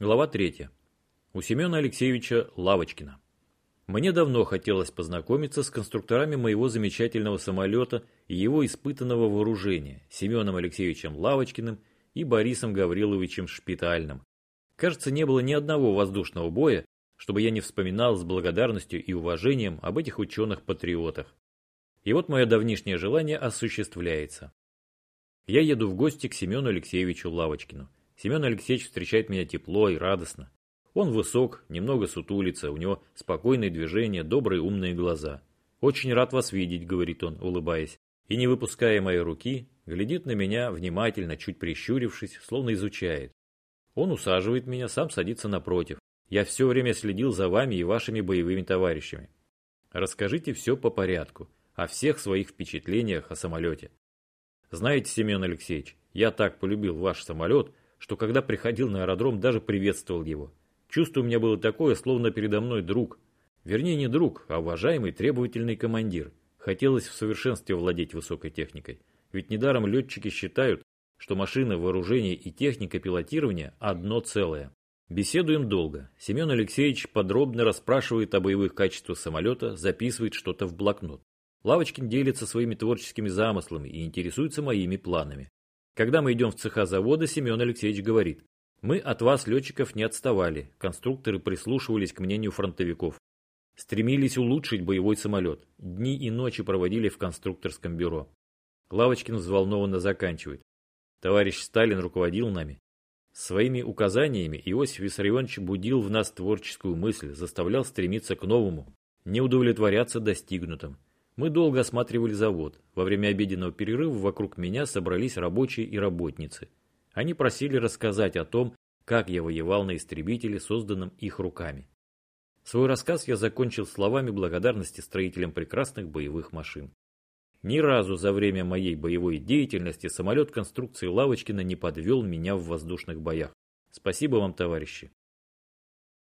Глава 3. У Семена Алексеевича Лавочкина. Мне давно хотелось познакомиться с конструкторами моего замечательного самолета и его испытанного вооружения, Семеном Алексеевичем Лавочкиным и Борисом Гавриловичем Шпитальным. Кажется, не было ни одного воздушного боя, чтобы я не вспоминал с благодарностью и уважением об этих ученых-патриотах. И вот мое давнишнее желание осуществляется. Я еду в гости к Семену Алексеевичу Лавочкину. Семен Алексеевич встречает меня тепло и радостно. Он высок, немного сутулится, у него спокойные движения, добрые умные глаза. «Очень рад вас видеть», — говорит он, улыбаясь. И, не выпуская моей руки, глядит на меня внимательно, чуть прищурившись, словно изучает. Он усаживает меня, сам садится напротив. Я все время следил за вами и вашими боевыми товарищами. Расскажите все по порядку, о всех своих впечатлениях о самолете. Знаете, Семен Алексеевич, я так полюбил ваш самолет, что когда приходил на аэродром, даже приветствовал его. Чувство у меня было такое, словно передо мной друг. Вернее, не друг, а уважаемый требовательный командир. Хотелось в совершенстве владеть высокой техникой. Ведь недаром летчики считают, что машина, вооружение и техника пилотирования – одно целое. Беседуем долго. Семен Алексеевич подробно расспрашивает о боевых качествах самолета, записывает что-то в блокнот. Лавочкин делится своими творческими замыслами и интересуется моими планами. Когда мы идем в цеха завода, Семен Алексеевич говорит, мы от вас, летчиков, не отставали, конструкторы прислушивались к мнению фронтовиков. Стремились улучшить боевой самолет, дни и ночи проводили в конструкторском бюро. Лавочкин взволнованно заканчивает. Товарищ Сталин руководил нами. Своими указаниями Иосиф Виссарионович будил в нас творческую мысль, заставлял стремиться к новому, не удовлетворяться достигнутым. Мы долго осматривали завод. Во время обеденного перерыва вокруг меня собрались рабочие и работницы. Они просили рассказать о том, как я воевал на истребителе, созданном их руками. Свой рассказ я закончил словами благодарности строителям прекрасных боевых машин. Ни разу за время моей боевой деятельности самолет конструкции Лавочкина не подвел меня в воздушных боях. Спасибо вам, товарищи.